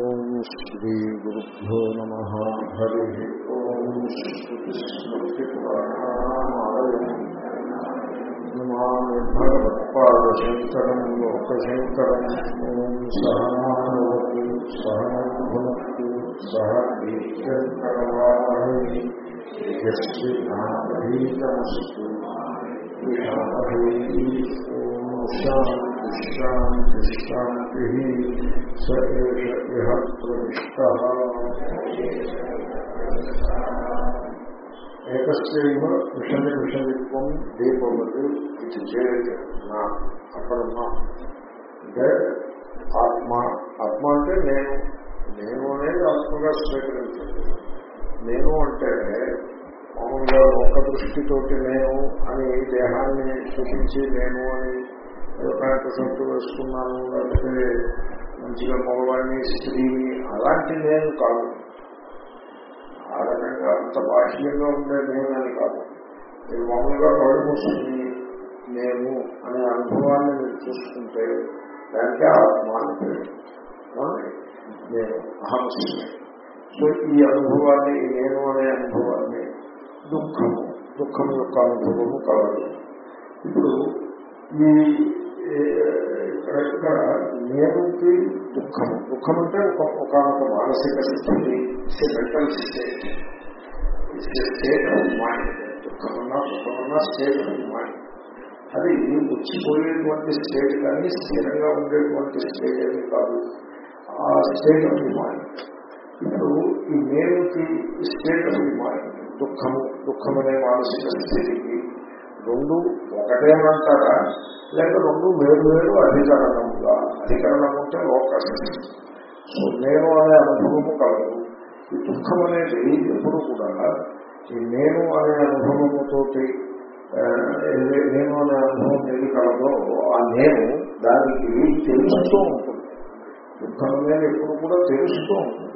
ఓం శ్రీ గురుభ్యో నమ హరి ఓం శ్రీకృష్ణాలయం నమామి భగవత్పాదశంకరం లోకశంకరం ఓం సహనావతి సహనభునక్తి సహ వీర్యంకరవాహి యస్మినాభీతమస్తు ఓం శాంతి శాంతి శాంతి స ఏష ఇహ ప్రవిష్ట ఏకస్యైవ విషమి విషమిత్వం దీపవత్ ఇది చేత నా అక్కడున్నా అంటే ఆత్మ ఆత్మ అంటే నేను నేను అనేది ఆత్మగా స్వీకరించండి నేను అంటే మామూలుగా ఒక దృష్టితోటి నేను అని దేహాన్ని సూచించి నేను అని ప్యాంటు షర్టు వేసుకున్నాను లేకపోతే మంచిగా మగవాడిని స్త్రీని అలాంటి నేను కాదు ఆ రకంగా అంత బాహ్యంగా ఉండే నేను అని కాదు మీరు మామూలుగా కళ్ళు మూసుకుని నేను అనే అనుభవాన్ని మీరు చూసుకుంటే దానికే ఆత్మ అంటే నేను అహంస్మి సో ఈ అనుభవాన్ని ఈ నేను అనే అనుభవాన్ని దుఃఖము దుఃఖం యొక్క అనుభవము కలదు ఇప్పుడు ఈ ఇక్కడ ఇక్కడ నేనుకి దుఃఖం. దుఃఖం అంటే ఒక ఒకనొక మానసిక స్థితి mental state state of mind దుఃఖమన్నా సుఖమన్నా స్టేట్ ఆఫ్ మైండ్ అది వచ్చిపోయేటువంటి స్టేట్ కానీ స్థిరంగా ఉండేటువంటి స్టేట్ అని కాదు. ఆ స్టేట్ ఆఫ్ మైండ్ ఇప్పుడు ఈ నేనుకి స్టేట్ ఆఫ్ మైండ్ దుఃఖము దుఃఖమనే మానసిక స్థితికి రెండు ఒకటేనంటారా లేక రెండు వేరు వేరు అధికరణముగా అధికరణం అంటే లోకస్ సో నేను అనే అనుభవము కలదు. ఈ దుఃఖం అనేది ఎప్పుడు కూడా ఈ నేను అనే అనుభవముతోటి నేను అనే అనుభవం ఏది కలదో ఆ నేను దానికి తెలుస్తూ ఉంటుంది. దుఃఖం అనేది ఎప్పుడు కూడా తెలుస్తూ ఉంటుంది.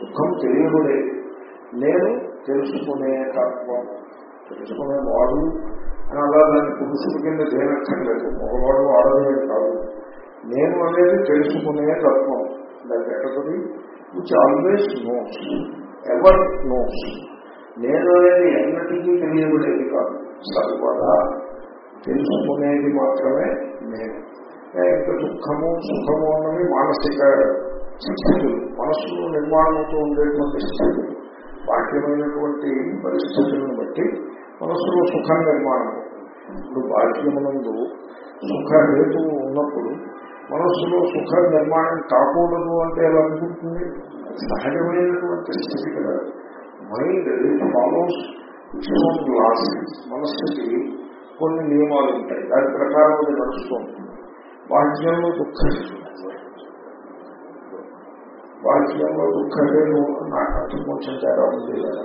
దుఃఖం తెలియబడే నేను తెలుసుకునే తత్వం. తెలుసుకునే వాడు అలా దాన్ని పురుషుడి కింద చేయనక్కర్లేదు. మగవాడు ఆడలేదు కాదు. నేను అనేది తెలుసుకునే తత్వం. దాన్ని ఎక్కడి which always knows ever knows నేను అనేది ఎన్నటికీ తెలియబడేది కాదు. సర్వదా తెలుసుకునేది మాత్రమే నేను. దుఃఖము సుఖము అన్నవి మానసిక స్థితులు. మనస్సులో నిర్మాణంతో ఉండేటువంటి స్థితులు. బాహ్యమైనటువంటి పరిస్థితులను బట్టి మనస్సులో సుఖం నిర్మాణం. ఇప్పుడు బాహ్యమునందు సుఖ హేతు ఉన్నప్పుడు మనస్సులో సుఖ నిర్మాణం కాకూడదు అంటే ఎలా అనుకుంటుంది? సహజమైనటువంటి స్థితి కదా. మైండ్ ఫాలోస్ లాస్ మనస్సుకి కొన్ని నియమాలు ఉంటాయి. దాని ప్రకారం అది నడుస్తూ ఉంటుంది. బాహ్యంలో దుఃఖం బాహ్యంలో దుఃఖం లేదు నాకు అర్థం కొంచెం తేడా ఉంది కదా.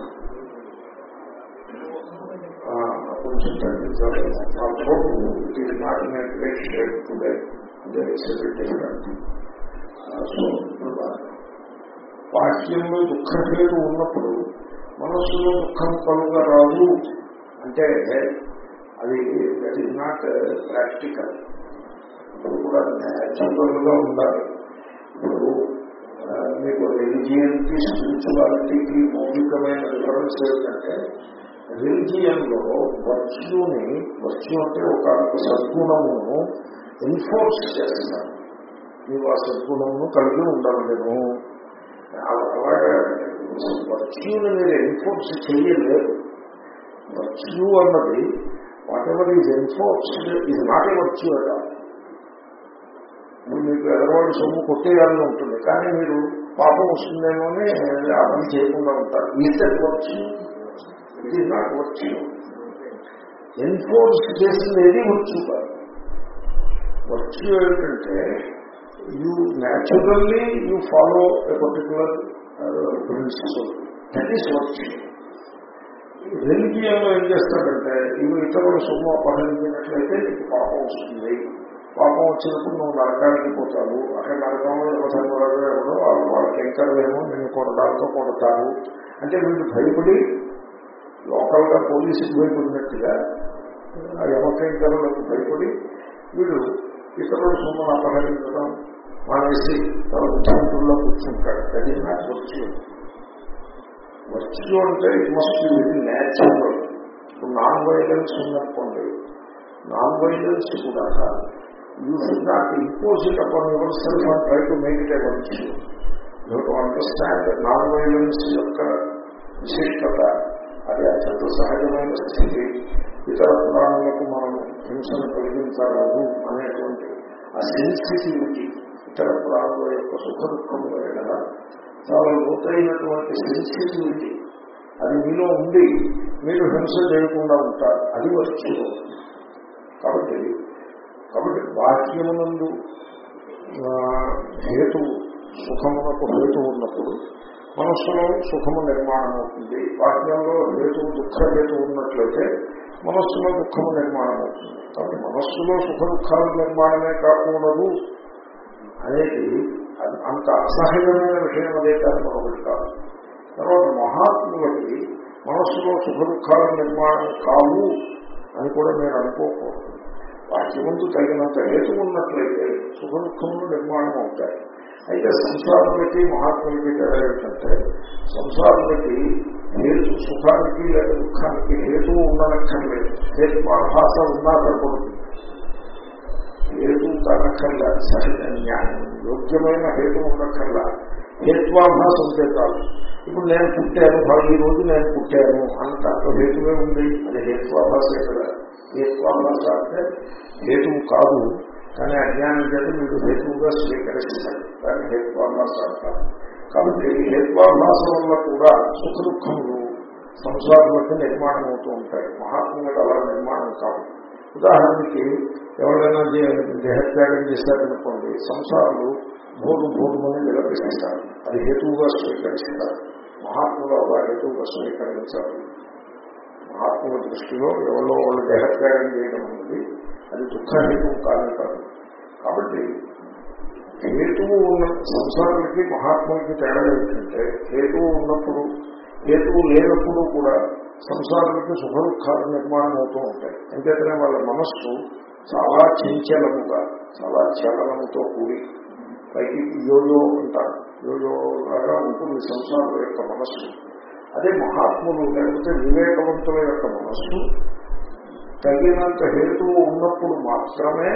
కొంచెం తగ్గించాలి ఆ చోటు it is not in great shape today so బాహ్యంలో దుఃఖం పేరు ఉన్నప్పుడు మనస్సులో దుఃఖం కలుగా రాదు అంటే అది దట్ ఈస్ నాట్ ప్రాక్టికల్ ఇప్పుడు కూడా న్యాచురల్ ఉండాలి. ఇప్పుడు uh, మీకు రిలిజియన్కి స్పిరిచువాలిటీకి మౌలికమైన డిఫరెన్స్ ఏంటంటే రిలిజియన్లో వర్చ్యూని వర్చ్యూ అంటే ఒక సద్గుణమును ఎన్ఫోర్స్ చేస్తారు ನೀವು ఆ సద్గుణమును కలిగి ఉండలేము అలాగే వర్చ్యూని మీరు ఎన్ఫోర్స్ చేయలేదు వర్చ్యూ అన్నది వాట్ ఎవర్ ఈజ్ ఎన్ఫోర్స్డ్ ఇది నాట్ ఏ వర్చ్యూ అట మీకు ఎదరవాడు సొమ్ము కొట్టేయాలని ఉంటుంది కానీ మీరు పాపం వస్తుందేమో అని ఆ పని చేయకుండా ఉంటారు. Is virtue it is not virtue enforce చేసినది వర్చ్యూ కాదు వర్చ్యూ ఏంటంటే you naturally you follow a particular principle that is virtue రెలిజియన్లో ఏం చేస్తాడంటే ఇవి ఇతరుల సొమ్ము అపహరించినట్లయితే నీకు పాపం వస్తుంది. పాపం వచ్చినప్పుడు నువ్వు నరకానికి పోతావు. అక్కడ నరకంలో ఎవరు ఎవరో వాళ్ళు వాళ్ళకి కెంకర్లేమో నేను కొడతాలతో కొడతారు. అంటే వీళ్ళు భయపడి లోకల్గా పోలీసుకి భయపడినట్టుగా ఆ భయపడి వీడు ఇతరుల సొమ్మును అపహరించడం మానేసి తన ఉద్యోగంలో కూర్చుంటాడు. అది నాకు వర్చ్యూ వర్చ్యూ అంటే it must be natural non violence ఉందనుకోండి నాన్ వైలెన్స్ కూడా you should not impose it upon yourself and try to make it virtue you to understand non violence యొక్క విశిష్టత అది అత్యంత సహజమైన స్థితి ఇతర పురాణాలకు మనం హింసను కలిగించరాదు అనేటువంటి ఆ సెన్సిటివిటీ ఇతర పురాణాల యొక్క సుఖ దుఃఖముల ఎడల చాలా లోతైనటువంటి సెన్సిటివిటీ అది మీలో ఉండి మీరు హింస చేయకుండా ఉంటారు. అది వచ్చి కాబట్టి కాబట్టి బాహ్యమునందు ఆ, హేతు సుఖమునకు హేతు ఉన్నప్పుడు మనస్సులో సుఖము నిర్మాణం అవుతుంది వాక్యంలో హేతు దుఃఖ హేతు ఉన్నట్లయితే మనస్సులో దుఃఖము నిర్మాణం అవుతుంది కాబట్టి మనస్సులో సుఖ దుఃఖాలు నిర్మాణమే కాకూడదు. అనేది అంత అసహజమైన విషయం అదే కానీ మరొకటి కాదు. తర్వాత మహాత్ములకి మనస్సులో సుఖ దుఃఖాల నిర్మాణం కావు అని కూడా నేను అనుకోకూడదు. వాటి ముందు తగినంత హేతు ఉన్నట్లయితే సుఖ దుఃఖములు నిర్మాణం అవుతాయి అయితే సంసారులకి మహాత్ములకి తేడా ఏంటంటే సంసారులకి హేతు సుఖానికి లేదా దుఃఖానికి హేతువు ఉండనక్కర్లేదు హేత్వాభాష ఉన్నా సరిపడుతుంది హేతు కానక్కర్లా సహజ న్యాయం. యోగ్యమైన హేతు ఉండక్కర్లా. హేత్వాభాస ఉంటే చాలు. ఇప్పుడు నేను పుట్టాను ఫలం ఈ రోజు నేను పుట్టాను అంత హేతువే ఉంది. అది హేత్వాభాసే కదా. హేత్వాభాస అంటే హేతువు కాదు. కానీ అజ్ఞానం చేత మీరు హేతువుగా స్వీకరిస్తారు. దాన్ని హేత్వాభాస అంటారు కాబట్టి హేత్వాభాస వల్ల కూడా సుఖ దుఃఖములు మధ్య నిర్మాణం అవుతూ ఉంటాయి. మహాత్ములకు అలా నిర్మాణం కాదు ఉదాహరణకి ఎవరైనా దేహత్యాగం చేశారనుకోండి సంసారాలు భోరు భోరుమని విలపిస్తారు. అది హేతువుగా స్వీకరిస్తారు. మహాత్ములు అలా హేతువుగా స్వీకరించాలి మహాత్ముల దృష్టిలో ఎవరో వాళ్ళు దేహత్యాగం చేయడం అనేది అది దుఃఖ హేతువు కాదు. కాదు కాబట్టి హేతువు ఉన్న సంసారానికి మహాత్ములకి తేడా ఏంటంటే హేతువు ఉన్నప్పుడు హేతువు లేనప్పుడు కూడా సంసారానికి సుఖ దుఃఖాలు నిర్మాణం అవుతూ ఉంటాయి. అంతేతనే వాళ్ళ మనస్సు చాలా చంచలముగా చాలా చలనంతో కూడి పైకి యోయో అంటారు. యోయో లాగా ఉంటుంది సంసారం యొక్క మనస్సు. అదే మహాత్ములు లేకపోతే వివేకవంతుల యొక్క మనస్సు తగినంత హేతువు ఉన్నప్పుడు మాత్రమే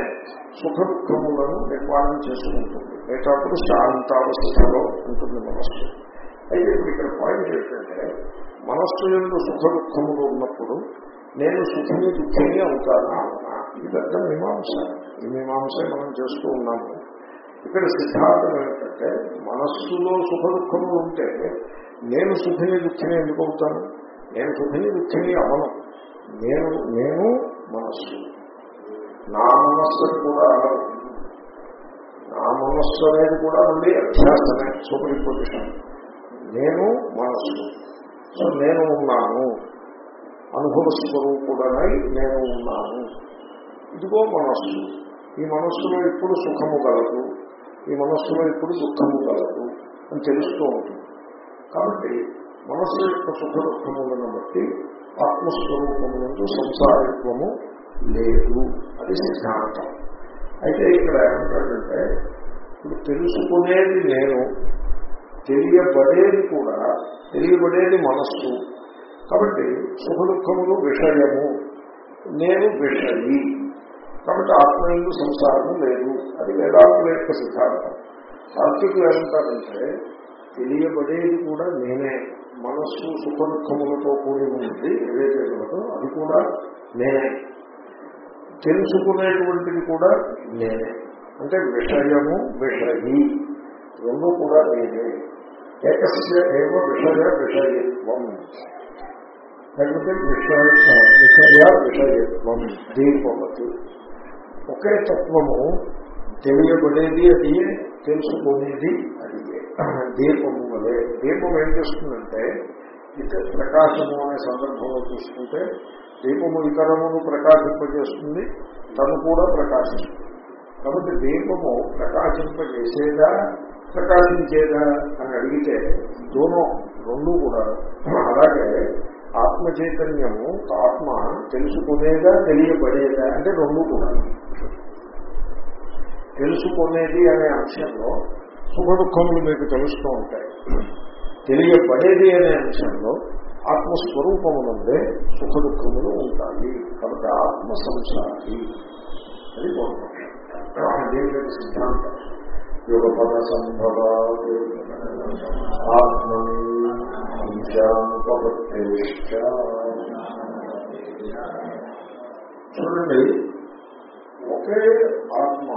సుఖ దుఃఖములను నిర్మాణం చేసుకుంటుంది లేటప్పుడు శాంతావస్థలో ఉంటుంది మనస్సు. అయితే ఇక్కడ పాయింట్ ఏంటంటే మనస్సు ఎందు సుఖ దుఃఖములు ఉన్నప్పుడు నేను సుఖమే దుఃఖమే అవుతానా? ఇదంతా పెద్ద మీమాంస. ఈ మీమాంస మనం చేస్తూ ఉన్నాము. ఇక్కడ సిద్ధాంతం ఏంటంటే మనస్సులో సుఖ దుఃఖములు ఉంటే నేను సుఖమే దుఃఖమే ఎందుకు అవుతాను? నేను సుఖమే దుఃఖమే అవను నేను నేను మనస్సు. నా మనస్సు కూడా అనరు నా మనస్సు అనేది కూడా మళ్ళీ అధ్యాసమే సూపర్ పొజిషన్ నేను మనస్సు. సో నేను ఉన్నాను. అనుభవ స్వరూపుడనై నేను ఉన్నాను. ఇదిగో మనస్సు. ఈ మనస్సులో ఇప్పుడు సుఖము కలదు? ఈ మనస్సులో ఇప్పుడు దుఃఖము కలదు? అని తెలుస్తూ ఉంటుంది. కాబట్టి మనస్సు యొక్క సుఖ దుఃఖములను బట్టి ఆత్మస్వరూపమునందు సంసారత్వము లేదు. అది సిద్ధాంతం. అయితే ఇక్కడ ఏమంటాడంటే ఇప్పుడు తెలుసుకునేది నేను తెలియబడేది కూడా తెలియబడేది మనస్సు. కాబట్టి సుఖ దుఃఖములు విషయము నేను విషయి. కాబట్టి ఆత్మయందు సంసారము లేదు. అది వేదాంతుల యొక్క సిద్ధాంతం. సాత్వికులు ఏమంటారంటే తెలియబడేది కూడా నేనే. మనస్సు సుఖ దుఃఖములతో కూడి ఉంది ఏదైతే కలదో అది కూడా నేనే. తెలుసుకునేటువంటిది కూడా నేనే. అంటే విషయము విషయి రెండు కూడా నేనే. ఏకస్య ఏవ విషయ విషయత్వం. లేకపోతే విషయ విషయ విషయత్వం దీపవతి. ఒకే తత్వము తెలియబడేది అది తెలుసుకునేది దీపము వలె దీపం ఏం చేస్తుందంటే ఇక ప్రకాశము అనే సందర్భంలో చూసుకుంటే దీపము ఇతరమును ప్రకాశింపజేస్తుంది తను కూడా ప్రకాశిస్తుంది. కాబట్టి దీపము ప్రకాశింపజేసేదా ప్రకాశించేదా అని అడిగితే దూరం రెండు కూడా. అలాగే ఆత్మ చైతన్యము ఆత్మ తెలుసుకునేదా తెలియబడేదా అంటే రెండు కూడా. తెలుసుకునేది అనే అంశంలో సుఖ దుఃఖములు మీకు తెలుస్తూ ఉంటాయి. తెలియబడేది అనే అంశంలో ఆత్మస్వరూపమునందే సుఖ దుఃఖములు ఉంటాయి. కాబట్టి ఆత్మ సంసారి అది పూర్వపక్షం సిద్ధాంతం. యుగపద సంభవ ఆత్మని చూడండి ఒకే ఆత్మ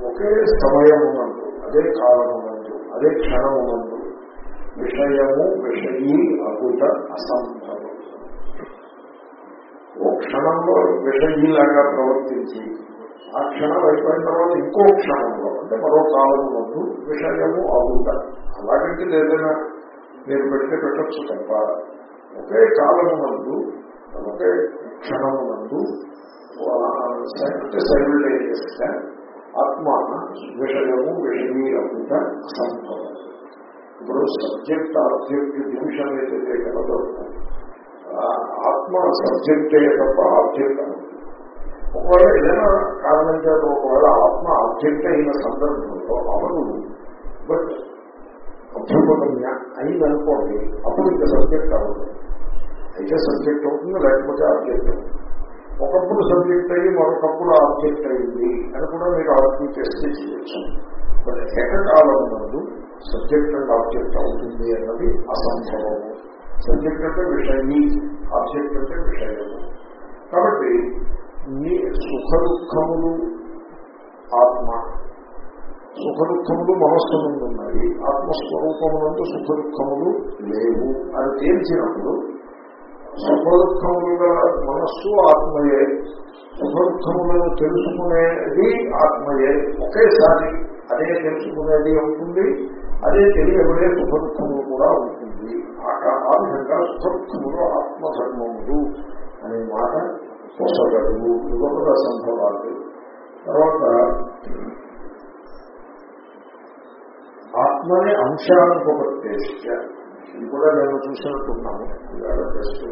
ఒకే సమయమునందు అదే కాలమునందు అదే క్షణమునందు విషయము విషయీ అగుట అసంభవం ఓ క్షణంలో విషయీలాగా ప్రవర్తించి ఆ క్షణం అయిపోయిన తర్వాత ఇంకో క్షణంలో అంటే మరో కాలమునందు విషయము అగుట అలాగంటే ఏదైనా మీరు పెడితే పెట్టచ్చు తప్ప ఒకే కాలమునందు ఒకే క్షణమునందు అంటే చేస్తే ఆత్మ విషయము విషయీ అగుట అసంభవం ఇప్పుడు సబ్జెక్ట్ ఆబ్జెక్ట్ నిమిషం ఏదైతే కలదో ఆత్మ సబ్జెక్టే తప్ప ఆబ్జెక్ట్ ఒకవేళ ఏదైనా కారణం చేత ఒకవేళ ఆత్మ ఆబ్జెక్ట్ అయిన సందర్భంలో అవను. బట్ అభ్యుపగమ్య అయిందనుకోండి అప్పుడు ఇంకా సబ్జెక్ట్ అవ్వదు. అయితే సబ్జెక్ట్ అవుతుంది లేకపోతే ఆబ్జెక్ట్ అవుతుంది ఒకప్పుడు సబ్జెక్ట్ అయ్యి మరొకప్పుడు ఆబ్జెక్ట్ అయింది అని కూడా మీరు ఆర్గ్యూ చేస్తే చేయొచ్చు. బట్ ఏకకాలం నందు సబ్జెక్ట్ అండ్ ఆబ్జెక్ట్ అవుతుంది అన్నది అసంభవము. సబ్జెక్ట్ అంటే విషయీ ఆబ్జెక్ట్ అంటే విషయము. కాబట్టి మీ సుఖ దుఃఖములు ఆత్మ సుఖ దుఃఖములు మనస్సు నుండి ఉన్నాయి. ఆత్మస్వరూపములందు సుఖ దుఃఖములు లేవు. అని తేల్చినప్పుడు సుఖదుఖముల మనస్సు ఆత్మయే. సుఖదుఖములను తెలుసుకునేది ఆత్మయే. ఒకేసారి అదే తెలుసుకునేది ఉంటుంది అదే తెలియబడే సుఖదుఖములు కూడా ఉంటుంది. ఆ విధంగా సుఖదుఖములు ఆత్మధర్మములు అనే మాట పొసగదు యుగపద సంభవాలు. తర్వాత ఆత్మని అంశానుపత్తిష్ట ఇది కూడా నేను చూసినట్టున్నాను. జస్ట్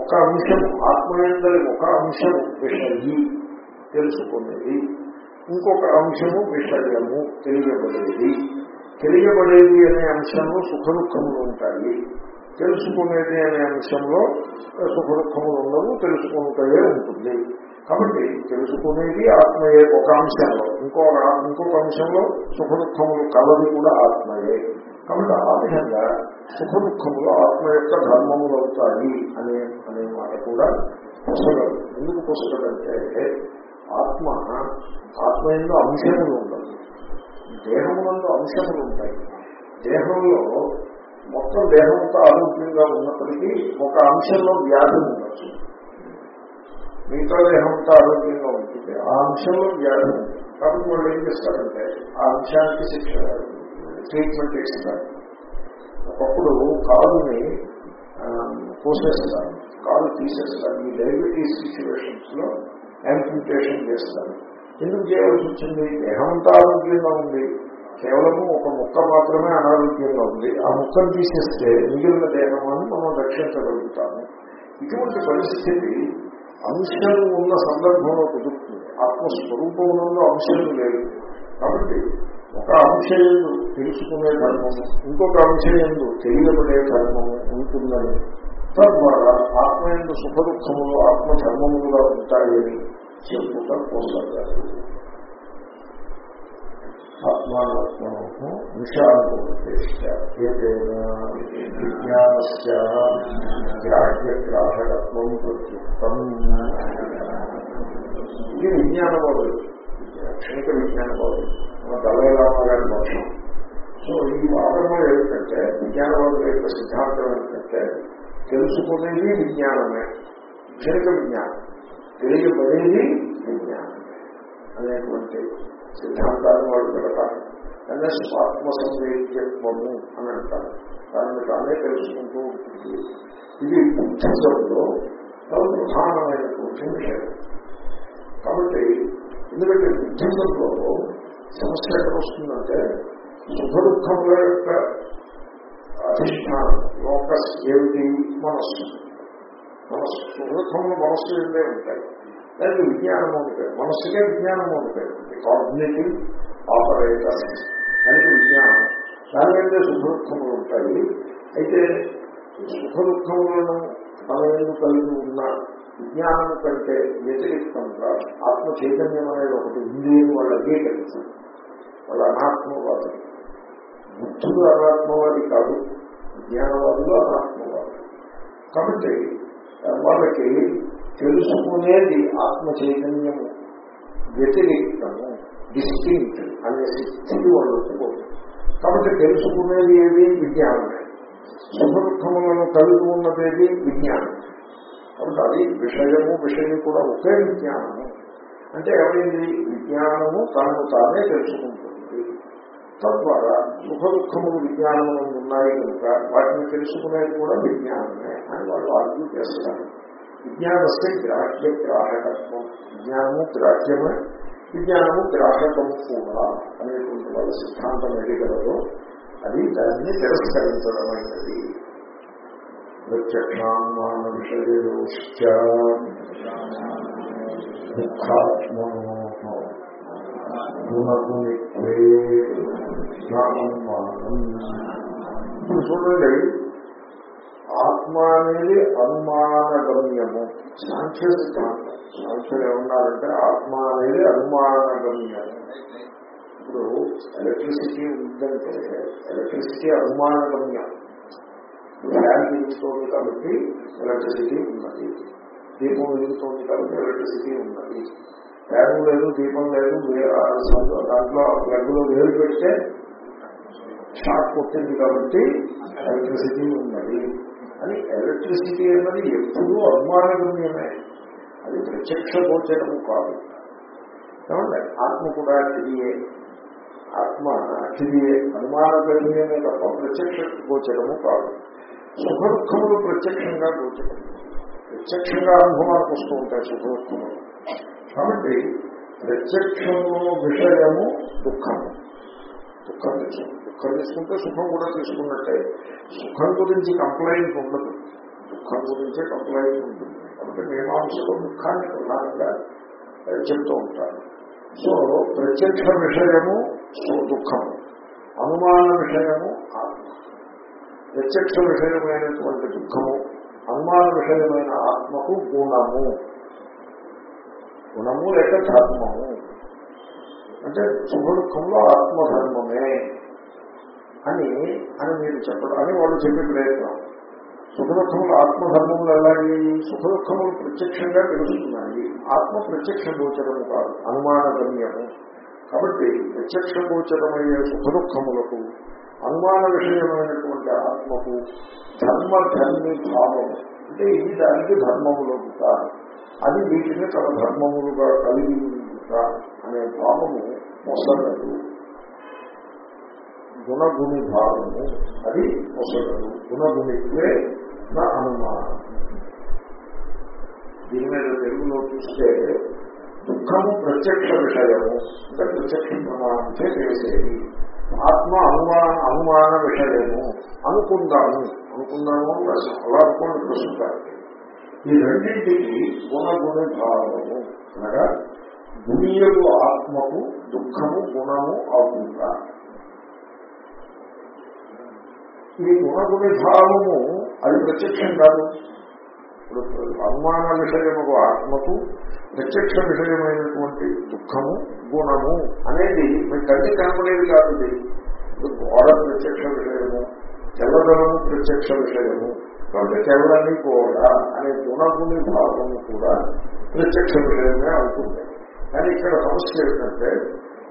ఒక అంశం ఆత్మయందరి ఒక అంశం విషయి తెలుసుకునేది. ఇంకొక అంశము విషయము తెలియబడేది. తెలియబడేది అనే అంశంలో సుఖ దుఃఖములు ఉంటాయి. తెలుసుకునేది అనే అంశంలో సుఖ దుఃఖములు ఉండవు తెలుసుకుంటే ఉంటుంది. కాబట్టి తెలుసుకునేది ఆత్మయే ఒక అంశంలో. ఇంకో ఇంకొక అంశంలో సుఖ దుఃఖములు కలది కూడా ఆత్మయే. కాబట్టి ఆ విధంగా సుఖ దుఃఖములు ఆత్మ యొక్క ధర్మములు అవుతాయి అనే అనే మాట కూడా పుస్తకం ఎందుకు పొసగదంటే ఆత్మ ఆత్మ ఎందుకు అంశములు ఉండదు దేహములందు అంశములు ఉంటాయి. దేహంలో మొత్తం దేహంతో ఆరోగ్యంగా ఉన్నప్పటికీ ఒక అంశంలో వ్యాధి ఉండొచ్చు. మిగతా దేహంతో ఆరోగ్యంగా ఉంటుంది ఆ అంశంలో వ్యాధి ఉంటుంది కాబట్టి వాళ్ళు ఏం చేస్తారంటే ఆ అంశానికి శిక్ష ట్రీట్మెంట్ ఇస్తారు ఒకప్పుడు కాలుని కోసేస్తారు కాలు తీసేస్తారు. ఈ డయాబెటీస్ సిచ్యువేషన్స్లో యాంప్లిటేషన్ చేస్తారు. ఎందుకు చేయాల్సి వచ్చింది దేహంతా ఆరోగ్యంగా ఉంది. కేవలము ఒక ముక్క మాత్రమే అనారోగ్యంగా ఉంది. ఆ ముక్కను తీసేస్తే మిగిలిన దేహమాన్ని మనం రక్షించగలుగుతాము. ఇటువంటి పరిస్థితి అంశం ఉన్న సందర్భంలో కుదురుతుంది. ఆత్మస్వరూపంలో అంశం లేదు కాబట్టి ఒక అంశయందు తెలుసుకునే ధర్మము ఇంకొక అంశయందు తెలియబడే ధర్మము ఉంటుందని. తద్వారా ఆత్మ ఎందు సుఖ దుఃఖములు ఆత్మ ధర్మములుగా ఉంటాయని చెప్పుట పోసాగారు ఆత్మాత్మను విజ్ఞానస్యాగ్రాహ్యగ్రాహకత్వం ప్రత్యుక్తం. ఇది విజ్ఞానవాదు క్షణిక విజ్ఞానవాదు మన దళైలామ గారి పక్షం సో ఈ వాదనలో ఏమిటంటే విజ్ఞానవాదుల యొక్క సిద్ధాంతం ఏంటంటే తెలుసుకునేది విజ్ఞానమే క్షణిక విజ్ఞానం. తెలియబడేది విజ్ఞానమే. అనేటువంటి సిద్ధాంతాన్ని వాళ్ళు పెడతారు. ఎన్ఎస్ ఆత్మ సంవేద్యత్వము అని అంటారు. దాన్ని తానే తెలుసుకుంటూ ఉంటుంది. ఇది బుద్ధిజంలో చాలా ప్రధానమైనటువంటి విషయం కాబట్టి ఎందుకంటే బుద్ధిజంలో సమస్య ఎక్కడ వస్తుందంటే సుఖ దుఃఖముల యొక్క అధిష్టానం లోకస్ ఏమిటి? మనస్సు. మనస్సు. సుఖ దుఃఖములు మనస్సు ఏంటే ఉంటాయి. దానికి విజ్ఞానము ఉంటాయి మనస్సుకే విజ్ఞానం ఉంటాయి కాగ్నేటివ్ ఆపరేటర్ దానికి విజ్ఞానం. దాని మీద సుఖ దుఃఖములు ఉంటాయి. అయితే సుఖ దుఃఖములను తన ఎందుకు కలిగి ఉన్న విజ్ఞానం కంటే వ్యతిరేకంగా ఆత్మ చైతన్యం అనేది ఒకటి ఉంది అని వాళ్ళు అంగీకరించారు. వాళ్ళ అనాత్మవాదు బుద్ధుడు అనాత్మవాది కాదు విజ్ఞానవాదులు అనాత్మవాదు. కాబట్టి వాళ్ళకి తెలుసుకునేది ఆత్మ చైతన్యము వ్యతిరేకము డిస్టింక్ట్ అనే స్థితి వాళ్ళు ఒప్పుకోరు. కాబట్టి తెలుసుకునేది ఏది? విజ్ఞానమే. సుఖ దుఃఖములను కలిగి ఉన్నదేది? విజ్ఞానం కాబట్టి అది విషయము విషయం కూడా ఒకే విజ్ఞానము. అంటే ఏమైంది? విజ్ఞానము తనను తానే తెలుసుకుంటుంది. తద్వారా సుఖ దుఃఖములు విజ్ఞానములు ఉన్నాయి కనుక వాటిని తెలుసుకునేది కూడా విజ్ఞానమే అని వాళ్ళు ఆర్గ్యూ చేస్తారు విజ్ఞానస్తే గ్రాహ్య గ్రాహకత్వం. విజ్ఞానము గ్రాహ్యమే విజ్ఞానము గ్రాహకం కూడా అనేటువంటి వాళ్ళ సిద్ధాంతం ఏది కలదో అది దాన్ని తిరస్కరించడం అనేది విషయోశ్చ దుఃఖాత్మనో గుణగుణిత్వే అనుమానం ఇప్పుడు చూడండి ఆత్మ అనేది అనుమానగమ్యము సాంఖ్య సిద్ధాంతం సాంఖ్యులు ఏమన్నారంటే ఆత్మ అనేది అనుమానగమ్యము ఇప్పుడు ఎలక్ట్రిసిటీ ఉందంటే ఎలక్ట్రిసిటీ అనుమానగమ్యం ల్యాండ్ తీసుకోండి కాబట్టి ఎలక్ట్రిసిటీ ఉన్నది. దీపం వెలుగుతోంది కాబట్టి ఎలక్ట్రిసిటీ ఉన్నది. ఫ్యాన్ లేదు దీపం లేదు దాంట్లో ప్లగ్లో వేలు పెడితే షాక్ కొట్టింది కాబట్టి ఎలక్ట్రిసిటీ ఉన్నది. అని ఎలక్ట్రిసిటీ అన్నది ఎప్పుడూ అనుమానగమ్యమే అది ప్రత్యక్ష గోచరము కాదు. ఏమంటే ఆత్మ కూడా అతిథియే. ఆత్మ అతిథియే. అనుమానగమ్యమే తప్ప ప్రత్యక్ష గోచరము కాదు. సుఖ దుఃఖములు ప్రత్యక్షంగా గోచరం ప్రత్యక్షంగా అనుభవానికి వస్తూ ఉంటాయి సుఖ దుఃఖములు కాబట్టి ప్రత్యక్షము విషయము దుఃఖము. దుఃఖం తీసుకుంటే దుఃఖం తీసుకుంటే సుఖం కూడా తీసుకున్నట్టే సుఖం గురించి కంప్లైంట్ ఉండదు. దుఃఖం గురించే కంప్లైంట్ ఉంటుంది. కాబట్టి మీమాంసలో దుఃఖాన్ని ప్రధానంగా చెప్తూ ఉంటారు. సో ప్రత్యక్ష విషయము దుఃఖము. అనుమాన విషయము ఆత్మ ప్రత్యక్ష విషయమైనటువంటి దుఃఖము అనుమాన విషయమైన ఆత్మకు గుణము. గుణము లేక ధర్మము. అంటే సుఖ దుఃఖంలో ఆత్మధర్మమే అని అని మీరు చెప్పడం అని వాళ్ళు చెప్పే ప్రయత్నం. సుఖ దుఃఖములు ఆత్మధర్మములు ఎలాగి? సుఖ దుఃఖములు ప్రత్యక్షంగా తెలుస్తున్నాయి ఆత్మ ప్రత్యక్ష గోచరము కాదు అనుమానగమ్యము. కాబట్టి ప్రత్యక్ష గోచరమయ్యే సుఖ దుఃఖములకు అనుమాన విషయమైనటువంటి ఆత్మకు ధర్మ ధర్మి భావం. అంటే ఇది దానికి ధర్మములుగా అది వీటిని తన ధర్మములుగా కలిగి అనే భావము మొసగదు గుణగుణి భావము అది మొసగదు గుణగుణిత్వే నా అనుమానం. దీని మీద తెలుగులో చూస్తే దుఃఖము ప్రత్యక్ష విషయము. అంటే ప్రత్యక్ష ప్రమాణంచే తెలిసేది ఆత్మ అనుమాన అనుమాన విషయము. అనుకుందాము. అనుకుందాము అలా అనుకోండి ప్రస్తుతానికి. ఈ రెండింటికి గుణగుణ భావము. అనగా గుణీయకు ఆత్మకు దుఃఖము గుణము అవుతుందా ఈ గుణగుణ భావము అది ప్రత్యక్షం కాదు. ఇప్పుడు అనుమాన విషయము ఆత్మకు ప్రత్యక్ష విషయమైనటువంటి దుఃఖము గుణము అనేది మీ కంటి కనపడేది కాదు ఇది. గోడ ప్రత్యక్ష విషయము తెల్లదనము ప్రత్యక్ష విషయము కాబట్టి తెల్లని గోడ అనే గుణగుణి భావము కూడా ప్రత్యక్ష విషయమే అవుతుంది. కానీ ఇక్కడ సమస్య ఏంటంటే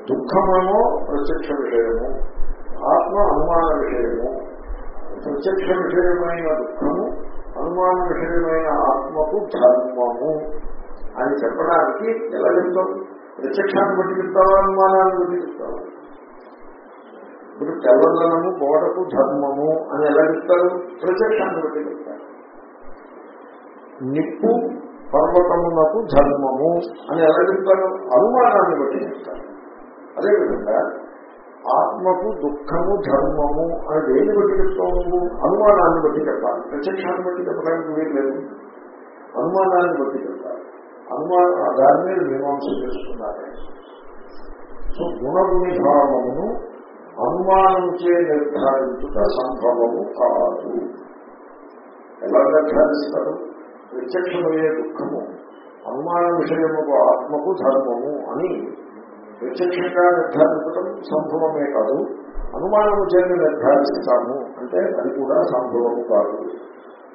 దుఃఖమేమో ప్రత్యక్ష విషయము ఆత్మ అనుమాన విషయము ప్రత్యక్ష విషయమైన దుఃఖము అనుమాన విషయమైన ఆత్మకు ధర్మము అని చెప్పడానికి ఎలా చెప్తాం ప్రత్యక్షాన్ని బట్టి చెప్తావా అనుమానాన్ని బట్టి చెప్తావా? ఇప్పుడు తెల్లదనము గోడకు ధర్మము అని ఎలా చెప్తారు? ప్రత్యక్షాన్ని బట్టి చెప్తారు. నిప్పు పర్వతమునకు ధర్మము అని ఎలా చెప్తారు? అనుమానాన్ని బట్టి చెప్తారు. అదేవిధంగా ఆత్మకు దుఃఖము ధర్మము అని దేని బట్టి చెప్తాము అనుమానాన్ని బట్టి చెప్పాలి. ప్రత్యక్షాన్ని బట్టి చెప్పడానికి వీలు లేదు. అనుమానాన్ని బట్టి చెప్పాలి. అనుమాన దాని మీద మీమాంస చేసుకున్నారు సో గుణగుణిభావమును అనుమానంచే నిర్ధారించుట సంభవము కాదు. ఎలా నిర్ధారిస్తారు? ప్రత్యక్షమయ్యే దుఃఖము. అనుమాన విషయము ఆత్మకు ధర్మము అని ప్రత్యక్షంగా నిర్ధారించడం సంభవమే కాదు. అనుమానము చేత నిర్ధారిస్తాము. అంటే అది కూడా సంభవము కాదు.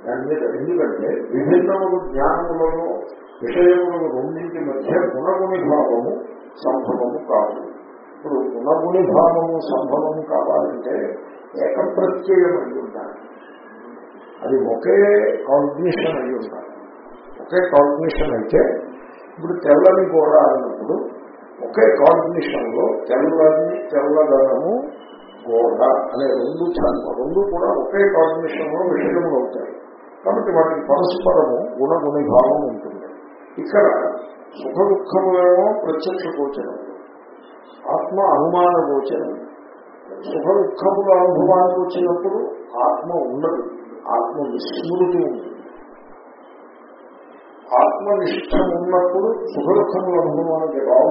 దాని మీద ఎందుకంటే విభిన్నములు జ్ఞానములను విషయములను రెండింటి మధ్య గుణగుణి భావము సంభవము కాదు. ఇప్పుడు గుణగుణి భావము సంభవము కావాలంటే ఏకప్రత్యయం అయి ఉండాలి. అది ఒకే కాగ్నిషన్ అయి ఉండాలి. ఒకే కాగ్నిషన్ అయితే ఇప్పుడు తెల్లని గోడ అన్నప్పుడు ఒకే కాగ్నిషన్లో తెల్లని తెల్లదనము గోడ అనే రెండు చర్మ రెండు కూడా ఒకే కాగ్నిషన్లో విషయములు అవుతాయి. కాబట్టి వాటికి పరస్పరము గుణగుణి భావం ఉంటుంది. ఇక్కడ సుఖ దుఃఖములేమో ప్రత్యక్ష గోచరం ఆత్మ అనుమాన గోచరం. సుఖ దుఃఖముల అనుభవానికి వచ్చినప్పుడు ఆత్మ ఉండదు ఆత్మ విస్మృతి ఉంటుంది. ఆత్మనిష్టం ఉన్నప్పుడు సుఖ దుఃఖముల అనుభవానికి రావు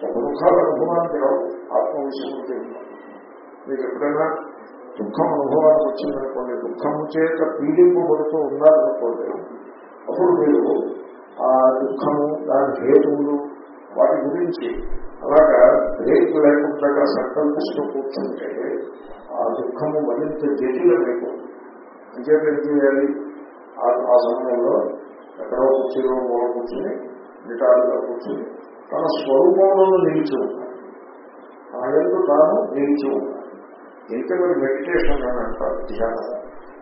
దుఃఖాలు అనుభవానికి రావు. ఆత్మ విస్మృతి మీకు ఎప్పుడైనా దుఃఖం అనుభవానికి వచ్చిందనుకోండి దుఃఖం చేత పీడింపబడుతూ ఉన్నారనుకోండి అప్పుడు మీరు ఆ దుఃఖము దాని హేతువులు వాటి గురించి అలాగా బ్రేక్ లేకుండా సంకల్పిస్తూ కూర్చుంటే ఆ దుఃఖము మరింత జటిలమైపోతుంది. అంచేత ఏం చేయాలి? ఆ సమయంలో ఎక్కడో కూర్చుని మూల కూర్చుని నిటారుగా కూర్చుని తన స్వరూపంలో నిలిచి ఉంటారు తన ఎందుకు తాను నిలిచి ఉంటారు దీనికి మీరు మెడిటేషన్ అని అంటారు ధ్యానం.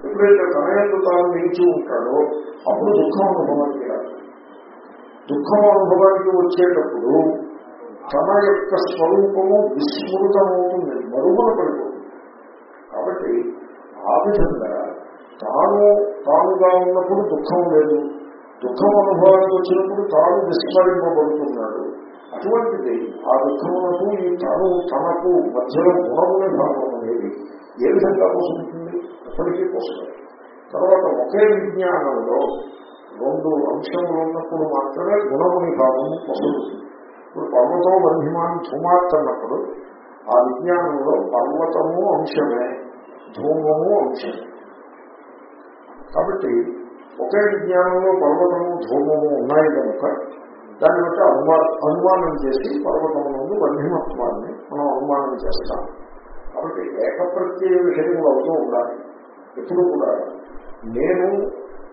ఎప్పుడైతే తన ఎందుకు తాను నిలిచి ఉంటాడో అప్పుడు దుఃఖం అనుభవానికి రాదు. దుఃఖం అనుభవానికి వచ్చేటప్పుడు తన యొక్క స్వరూపము విస్మృతమవుతుంది మరుగున పడిపోతుంది. కాబట్టి ఆ విధంగా తాను తానుగా ఉన్నప్పుడు దుఃఖం లేదు. దుఃఖం అనుభవానికి వచ్చినప్పుడు తాను విస్మరింపబడుతున్నాడు అటువంటిది ఆ దుఃఖములకు ఈ తాను తనకు మధ్యలో గుణముల భావం అనేది ఏ విధంగా పోసుకుంటుంది ఎప్పటికీ పోస్తుంది తర్వాత ఒకే విజ్ఞానంలో రెండు అంశములు ఉన్నప్పుడు మాత్రమే గుణముని భావము పొందుతుంది. ఇప్పుడు పర్వతం బంధిమాన్ ధూమాత్ అన్నప్పుడు ఆ విజ్ఞానంలో పర్వతము అంశమే ధూమము అంశమే. కాబట్టి ఒకే విజ్ఞానంలో పర్వతము ధూమము ఉన్నాయి కనుక దాన్ని బట్టి అనుమా అనుమానం చేసి పర్వతం నుండి బంధిమత్వాన్ని మనం అనుమానం చేస్తాం. కాబట్టి ఏకప్రత్యయ విషయం అవుతూ ఉండాలి. ఎప్పుడు కూడా నేను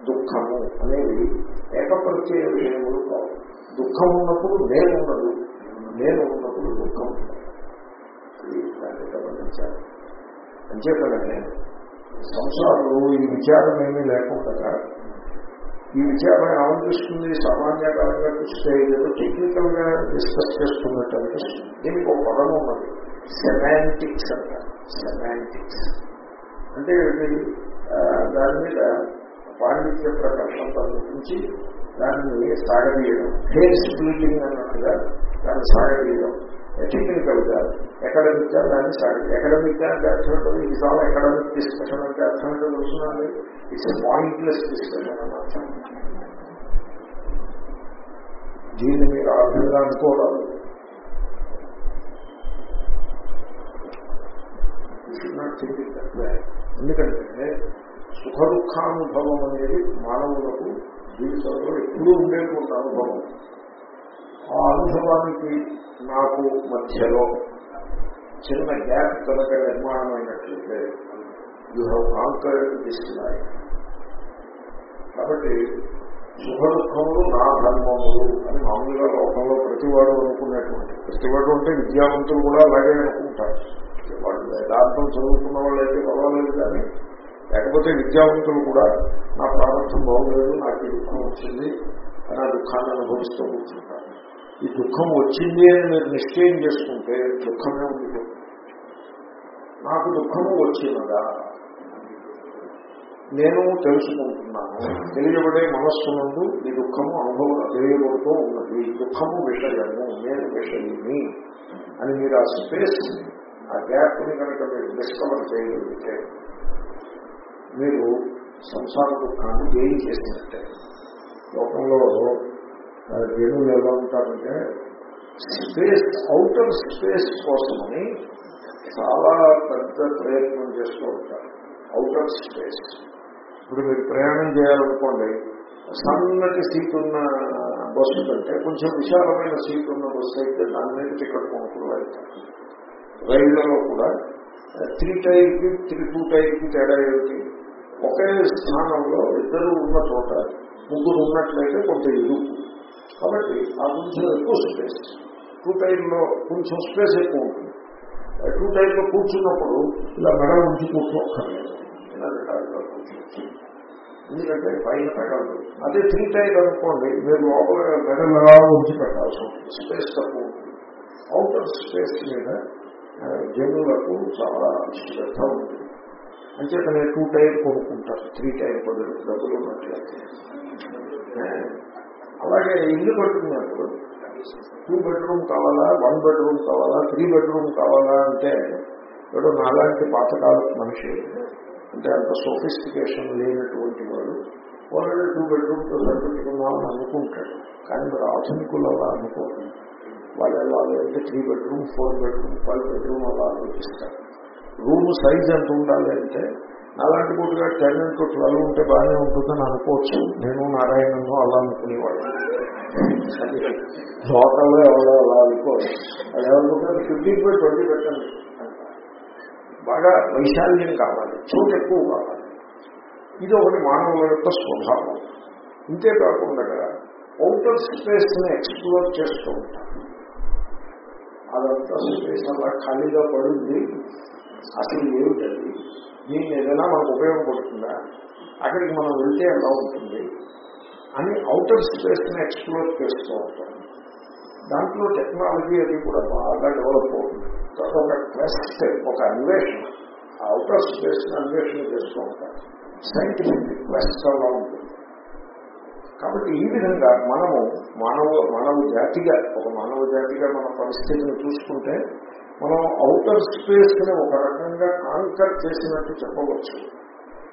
దుఃఖము అనేది ఏకప్రత్యయ విషయములు కావు. దుఃఖం ఉన్నప్పుడు నేను ఉండదు నేను ఉన్నప్పుడు దుఃఖం దాన్ని గమనించాలి. అంచేతనే సంసారంలో ఈ విచారం ఏమీ లేకుండా ఈ విచారం ఆలోచిస్తుంది సామాన్యకారంగా చూస్తే ఏదో టెక్నికల్గా డిస్కస్ చేస్తున్నట్టు అనిపిస్తుంది. దీనికి ఒక పదం ఉన్నది. సెమాంటిక్స్ అంటారు సెమాంటిక్స్ అంటే దాని మీద పాండిత్య ప్రకర్షణ తగ్గించి దాన్ని సాగదీయడం. హెయిర్ స్ప్లిటింగ్ అన్నట్టుగా దాన్ని సాగదీయడం. టెక్నికల్గా అకాడమిక్గా దాన్ని సాగి అకాడమిక్గా అంటే అర్థం ఉంటుంది ఇది చాలా అకాడమిక్ డిస్కషన్ అంటే అర్థం ఏంటో తెలుసునండి ఇట్స్ పాయింట్లెస్ డిస్కషన్ అని అర్థం దీన్ని మీరు ఆ విధంగా అనుకోవడాలి ఎందుకంటే సుఖ దుఃఖానుభవం అనేది మానవులకు జీవితంలో ఎప్పుడూ ఉండేటువంటి అనుభవం. ఆ అనుభవానికి నాకు మధ్యలో చిన్న గ్యాప్ కనుక నిర్మాణమైనట్లయితే యూ హ్యావ్ కాంకర్డ్ తీసుకున్నాయి కాబట్టి సుఖ దుఃఖములు నా ధర్మములు అని మామూలుగా లోకంలో ప్రతివాడు అనుకునేటువంటి ప్రతివాడు అంటే విద్యావంతులు కూడా అలాగే అనుకుంటారు. వాళ్ళు వేదాంతం చదువుకున్న వాళ్ళు అయితే పర్వాలేదు కానీ లేకపోతే విద్యావంతులు కూడా నా ప్రారంభం బాగులేదు నాకు దుఃఖం వచ్చింది అని ఆ దుఃఖాన్ని అనుభవిస్తూ కూర్చుంటారు. ఈ దుఃఖం వచ్చింది అని మీరు నిశ్చయం చేసుకుంటే దుఃఖమే ఉంది. నాకు దుఃఖము వచ్చినదా? నేను తెలుసుకుంటున్నాను. తెలియబడే మనస్సునందు ఈ దుఃఖము అనుభవం తెలియబడుతూ ఉన్నది. దుఃఖము విషయము నేను విషయమి అని మీరు ఆ స్పేస్ ఆ గ్యాప్ని కనుక మీరు డిస్కవర్ చేయగలిగితే మీరు సంసార దుఃఖాన్ని గెయిన్ చేసినట్టే. లోకంలో జనులు ఎలా ఉంటారంటే స్పేస్ అవుటర్ స్పేస్ కోసమని చాలా పెద్ద ప్రయత్నం చేస్తూ ఉంటారు. Outer space. ఇప్పుడు మీరు ప్రయాణం చేయాలనుకోండి సన్నటి సీట్ ఉన్న బస్సు కంటే కొంచెం విశాలమైన సీట్ ఉన్న బస్సు అయితే దాని మీద టికెట్ కొనుక్కుని వెళ్తారు. రైళ్ళలో కూడా త్రీ టైర్కి త్రీ టూ టైర్కి తేడా ఏమిటి? ఒకే స్థానంలో ఇద్దరు ఉన్న చోట ముగ్గురు ఉన్నట్లయితే కొంత ఇరుకు. కాబట్టి ఆ కొంచెం ఎక్కువ స్పేస్ టూ టైంలో కొంచెం స్పేస్ ఎక్కువ ఉంటుంది. టూ టైంలో కూర్చున్నప్పుడు ఇలా మెడ ఉంచి కూర్చోక్కర్లేదు. ఇలా రికార్డులో కూర్చోవచ్చు. ఎందుకంటే పైన పెట్టాలి అదే త్రీ టైర్ అనుకోండి మీరు లోపల మెడల్ ఎలా ఉంచి పెట్టాల్సి ఉంటుంది స్పేస్ తక్కువ ఉంటుంది. అవుటర్ స్పేస్ మీద జనులకు చాలా శ్రద్ధ ఉంటుంది. అంచేతనే టూ టైర్ కొనుక్కుంటారు. త్రీ టైర్ బదులు డబ్బులు ఉన్నట్లయితే. అలాగే ఇల్లు కట్టుకున్నప్పుడు టూ బెడ్రూమ్ కావాలా వన్ బెడ్రూమ్ కావాలా త్రీ బెడ్రూమ్ కావాలా అంటే ఏదో నాలాంటి పాతకాల మనిషి అంటే అంత సోఫిస్టికేషన్ లేనటువంటి వాడు ఆల్రెడీ టూ బెడ్రూమ్తో సరిపెట్టుకున్నామని అనుకుంటాడు. కానీ మరి ఆధునికులు అలా అనుకోరు. వాళ్ళు అంటే three bedroom four bedroom five bedroom అలా ఆలోచిస్తారు. రూమ్ సైజ్ ఎంత ఉండాలి అంటే అలాంటి కూడా టెన్ ఇంటూ ట్వెల్వ్ ఉంటే బాగానే ఉంటుందని అనుకోవచ్చు. నేను నారాయణను అలా అనుకునేవాడు లోకల్లో ఎవరో అలా అనుకోవచ్చు అది ఎవరు ఫిఫ్టీన్ బై ట్వంటీ పెట్టండి. బాగా వైశాల్యం కావాలి. చోటు ఎక్కువ కావాలి. ఇది ఒకటి మానవుల యొక్క స్వభావం. ఇంతే కాకుండా అవుటర్ స్పేస్ని ఎక్స్ప్లోర్ చేస్తూ ఉంటాం అదంతా స్పేస్ అలా ఖాళీగా పడింది. అసలు ఏమిటది దీన్ని ఏదైనా మనకు ఉపయోగపడుతుందా అక్కడికి మనం వెళ్తే ఎలా ఉంటుంది? అని అవుటర్ స్పేస్ ఎక్స్ప్లోర్ చేస్తూ ఉంటాం. దాంట్లో టెక్నాలజీ అది కూడా బాగా డెవలప్ అవుతుంది. ఒక క్వెస్ట్ ఒక అన్వేషణ. అవుటర్ స్పేస్ అన్వేషణ చేస్తూ ఉంటాం. సైంటిఫిక్ క్వెస్ట్ అలా ఉంటుంది. కాబట్టి ఈ విధంగా మనము మానవ మానవ జాతిగా ఒక మానవ జాతిగా మన పరిస్థితిని చూసుకుంటే మనం అవుటర్ స్పేస్ని ఒక రకంగా కాంకర్ చేసినట్టు చెప్పవచ్చు.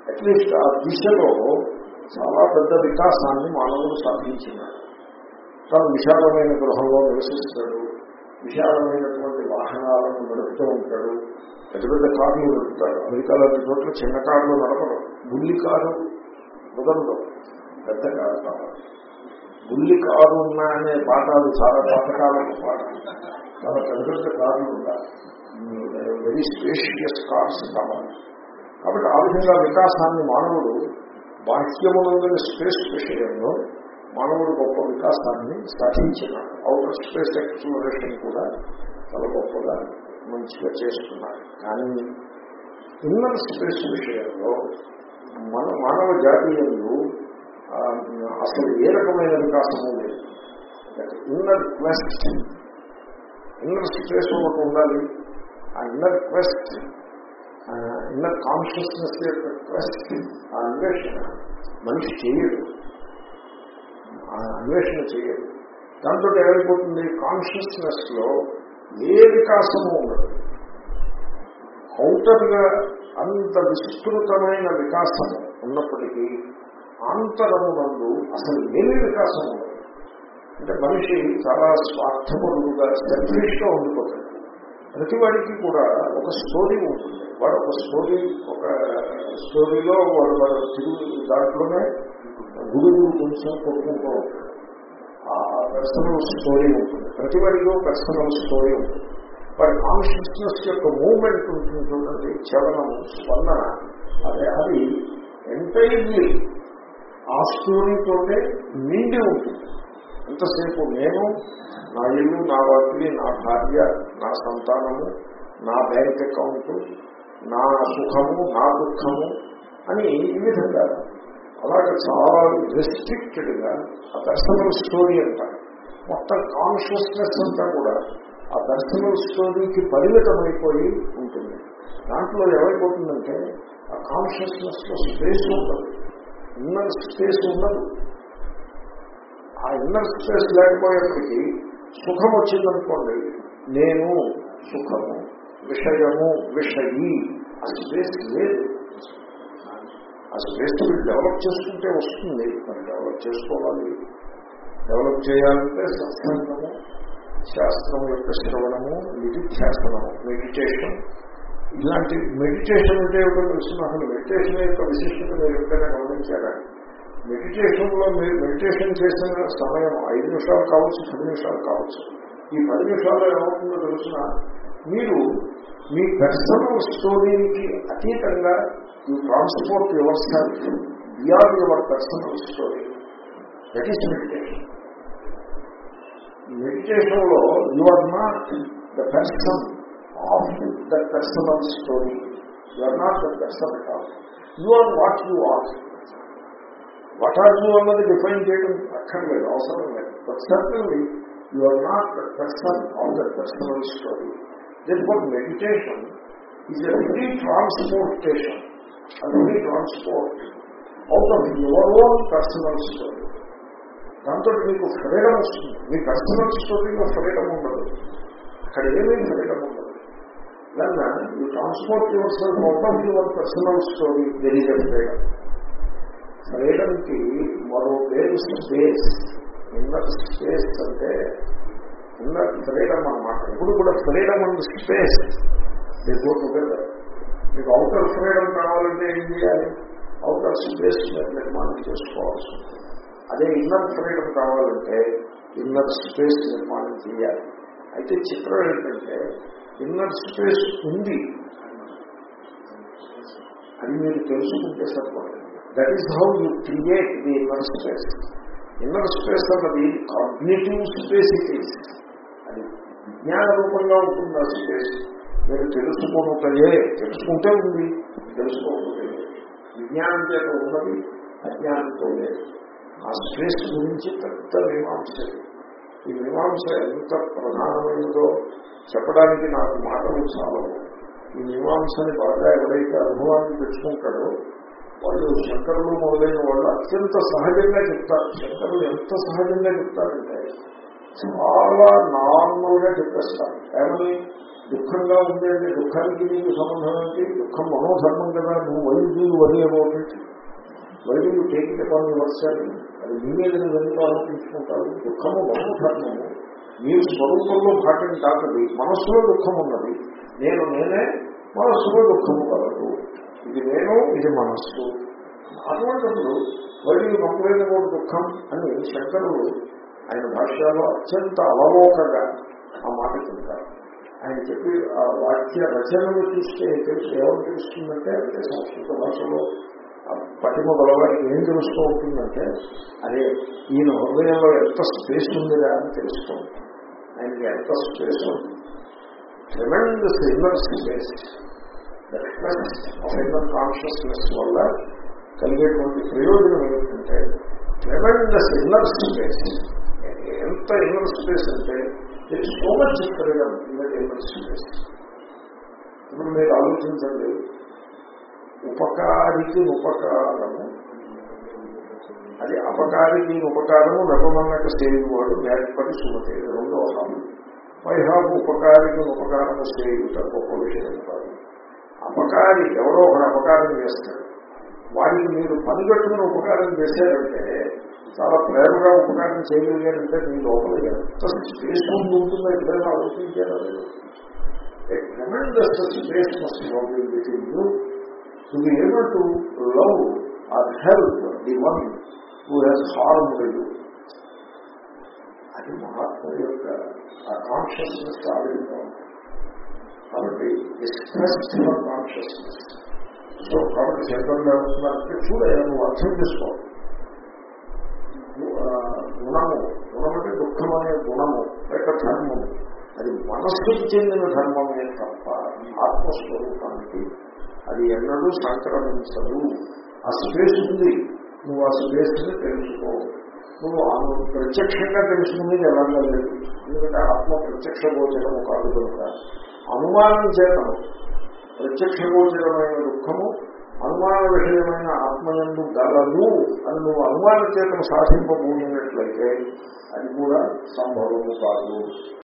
అట్లీస్ట్ ఆ దిశలో చాలా పెద్ద వికాసాన్ని మానవుడు సాధించినాడు. చాలా విశాలమైన గృహంలో నివసిస్తాడు. విశాలమైనటువంటి వాహనాలను నడుపుతూ ఉంటాడు. పెద్ద పెద్ద కార్లు నడుపుతాడు. అమెరికాలో చోట్ల చిన్న కార్లు నడపరు. బుల్లి కారు కుదరదు. పెద్ద కారు కావాలి బుల్లి కారు ఉన్నా అనే పాఠాలు చాలా పాతకాలకు పాఠాలు చాలా పెద్ద పెద్ద కార్లు ఉండాలి వెరీ స్పేషియస్ కార్స్ కావాలి కాబట్టి. ఆ విధంగా వికాసాన్ని మానవుడు బాహ్యమునందుని స్పేస్ విషయంలో మానవుడు గొప్ప వికాసాన్ని సాధించినాడు అవుటర్ స్పేస్ ఎక్స్ప్లోరేషన్ కూడా చాలా గొప్పగా మంచిగా చేస్తున్నారు. కానీ ఇన్నర్ స్పేస్ విషయంలో మన మానవ జాతీయులు అసలు ఏ రకమైన వికాసము లేదు. ఇన్నర్ క్వెస్ట్ ఇన్నర్ సిచ్యువేషన్ ఒకటి ఉండాలి. ఆ ఇన్నర్ క్వెస్ట్ ఇన్నర్ కాన్షియస్నెస్ యొక్క క్వెస్ట్ ఆ అన్వేషణ. మనిషి చేయడు. ఆ అన్వేషణ చేయదు దాంతో ఏమైపోతుంది? కాన్షియస్నెస్లో ఏ వికాసము ఉండదు. ఔటర్గా అంత విస్తృతమైన వికాసం ఉన్నప్పటికీ ఆంతరమునందు అసలు ఏమి వికాసం ఉండదు. అంటే మనిషి చాలా స్వార్థపరుడుగా సెల్ఫిష్గా ఉండిపోతాడు. ప్రతి వాడికి కూడా ఒక స్టోరీ ఉంటుంది. వాడు ఒక స్టోరీ ఒక స్టోరీలో వాడు వాడు తిరుగు దాంట్లోనే గురువు కొంచెం కొట్టుకుంటూ ఉంటాడు. ఆ పర్సనల్ స్టోరీ ఉంటుంది. ప్రతి వాడిలో పర్సనల్ స్టోరీ ఉంటుంది. వాడి కాన్షియస్నెస్ యొక్క మూమెంట్ ఉంటుంది చూడండి చలనం స్పందన అదే అది ఎంటైర్లీ ఆ స్టోరీతోనే నిండి ఉంటుంది. ఎంతసేపు నేను నా ఇల్లు నా వాకిలి నా భార్య నా సంతానము నా బ్యాంక్ అకౌంట్ నా సుఖము నా దుఃఖము అని ఈ విధంగా. అలాగే చాలా రెస్ట్రిక్టెడ్గా ఆ పర్సనల్ స్టోరీ అంటారు మొత్తం కాన్షియస్నెస్ అంతా కూడా ఆ పర్సనల్ స్టోరీకి పరిమితమైపోయి ఉంటుంది. దాంట్లో ఏమైపోతుందంటే ఆ కాన్షియస్నెస్లో స్పేస్ ఉండదు. ఇన్నర్ స్పేస్ ఉండదు. ఆ ఇన్నర్ స్పేస్ లేకపోయేప్పటికీ సుఖం వచ్చిందనుకోండి నేను సుఖము విషయము విషయి ఆ స్పేస్ లేదు. ఆ స్పేస్ మీరు డెవలప్ చేసుకుంటే వస్తుంది మరి డెవలప్ చేసుకోవాలి. డెవలప్ చేయాలంటే సత్సంగము శాస్త్రం యొక్క శ్రవణము నిధిధ్యాసనము మెడిటేషన్ ఇలాంటి మెడిటేషన్ అంటే ఏమిటో తెలుసు అసలు మెడిటేషన్ యొక్క విశిష్టత మీరు ఎప్పుడైనా గమనించారా? మెడిటేషన్లో మీరు మెడిటేషన్ చేసిన సమయం ఐదు నిమిషాలు కావచ్చు పది నిమిషాలు కావచ్చు. ఈ పది నిమిషాల్లో ఏమవుతుందో తెలిసిన మీరు మీ పర్సనల్ స్టోరీకి అతీతంగా ఈ ట్రాన్స్పోర్ట్ వ్యవస్థ you're your personal story that is meditation మెడిటేషన్లో you are not the person of the personal story you are not the person at you are what you are what are you అన్నది define చేయడం అక్కర్లేదు అవసరం లేదు. But certainly you are not the person of the personal story then for meditation is a free transportation free transport out of your own personal story దాంతో మీకు freedom వస్తుంది. మీ personal స్టోరీలో freedom ఉండదు. అక్కడ ఏమీ ఫ్రీడమ్ ఉండదు. దాన్ని you transport yourself out of your personal story there is a freedom ఫ్రీడమ్కి మరో పేరు స్పేస్ ఇన్నర్ స్పేస్ అంటే ఇన్నర్ ఫ్రీడమ్ అనమాట ఇప్పుడు కూడా ఫ్రీడమ్ అండ్ స్పేస్ మీకు మీకు అవుటర్ ఫ్రీడమ్ కావాలంటే ఏం చేయాలి? అవుటర్ స్పేస్ నిర్మాణం చేసుకోవాల్సి ఉంటుంది. అదే ఇన్నర్ ఫ్రీడమ్ కావాలంటే ఇన్నర్ స్పేస్ నిర్మాణం చేయాలి. అయితే చిత్రం ఏంటంటే ఇన్నర్ స్పేస్ ఉంది. అది మీరు తెలుసుకుంటే సరిపోతుంది that is how you create the inner space inner space అన్నది కాగ్నేటివ్ స్పేస్ ఇట్ ఈస్ అది విజ్ఞాన రూపంగా ఉంటుంది ఆ స్పేస్ మీరు తెలుసుకుంటే తెలుసుకుంటే ఉంది తెలుసుకోకపోతే విజ్ఞానం చేత ఉన్నది అజ్ఞానంతో లేదు. ఆ స్పేస్ గురించి పెద్ద మీమాంస. ఈ మీమాంస ఎంత ప్రధానమైనదో చెప్పడానికి నాకు మాటలు చాలవు. ఈ మీమాంసని బాగా ఎవరైతే అనుభవాన్ని తెచ్చుకుంటాడో వాళ్ళు శంకరులు మొదలైన వాళ్ళు అత్యంత సహజంగా చెప్తారు. శంకరులు ఎంత సహజంగా చెప్తారంటే చాలా నార్మల్గా చెప్పేస్తారు. ఏమని? దుఃఖంగా ఉండేది దుఃఖానికి నీకు సంబంధం ఏంటి? దుఃఖం మనోధర్మం కదా నువ్వు వైద్యులు వరి అబౌట్ వైద్యులు టేకింగ్ పని వర్షాలు అది మీ మీద ఎందుకు ఆలోచించుకుంటారు దుఃఖము మనోధర్మము మీ స్వరూపంలో భాగం కాకది మనస్సులో దుఃఖం ఉన్నది. నేను నేనే మనస్సులో దుఃఖము కలదు. ఇది మనస్సు. అటువంటిప్పుడు వైద్యులు పంపలేని కూడా దుఃఖం అని శంకరుడు ఆయన భాష్యాలో అత్యంత అవలోకగా ఆ మాట చెప్తారు ఆయన చెప్పి ఆ వాక్య రచనలు చూస్తే తెలిసి ఏమని తెలుస్తుందంటే అంటే సంస్కృత భాషలో పటిమ బలవారికి ఏం తెలుస్తూ ఉంటుందంటే అదే ఈయన హృదయంలో ఎంత స్పేస్ ఉందిరా అని తెలుస్తూ ఉంటుంది. ఆయనకి ఎంత స్పేస్ ఉంటుంది. Tremendous inner space. Inner consciousness వల్ల కలిగేటువంటి ప్రయోజనం ఏమిటంటే ట్రెమెండస్ ఇన్నర్ స్పేస్ ఎంత ఇన్నర్ స్పేస్ అంటే it's so much freedom inner inner space ఇప్పుడు మీరు ఆలోచించండి. ఉపకారికి ఉపకారము. అది అపకారికి ఉపకారము నపమన్నక సేయువాడు మేற்பడి సుమతే రెండో హామీ పైహాపు ఉపకారికి ఉపకారము సేయుట గొప్ప విషయం కాదు. అపకారి ఎవరో ఒకడు అపకారం చేస్తాడు. వాడిని మీరు పనిగట్టుకుని ఉపకారం చేశారంటే చాలా ప్రేమగా ఉపకారం చేయగలిగారంటే మీ లోపల ఎంత స్పేస్ ఉంటుందో ఎప్పుడైనా ఆలోచించారా లేదు tremendous space must be opened within you to be able to love or help the one who అది మహాత్మ యొక్క ఆ కాన్షియస్నెస్ ఆవిడగా కాబట్టి ఎక్స్ప్రెస్డ్ ఫర్ కాన్షియస్నెస్ సో కాబట్టి శంకరంగా ఉంటున్నారంటే చూడయ్యా నువ్వు అర్థం చేసుకో. గుణము గుణం అంటే దుఃఖం అనే గుణము లేక ధర్మము. అది మనస్సుకి చెందిన ధర్మమే తప్ప ఆత్మస్వరూపానికి అది ఎన్నడూ సంక్రమించదు. ఆ స్పేస్ ఉంది. నువ్వు ఆ స్పేస్ని తెలుసుకో. నువ్వు ప్రత్యక్షంగా తెలుసుకునేది ఎలాగా లేదు. ఎందుకంటే ఆత్మ ప్రత్యక్ష గోచరము కాదు కనుక. అనుమానం చేతను ప్రత్యక్ష గోచరమైన దుఃఖము అనుమాన విషయమైన ఆత్మయందు గలదు అని నువ్వు అనుమాన చేతను సాధింపబోయినట్లయితే అది కూడా సంభవము కాదు.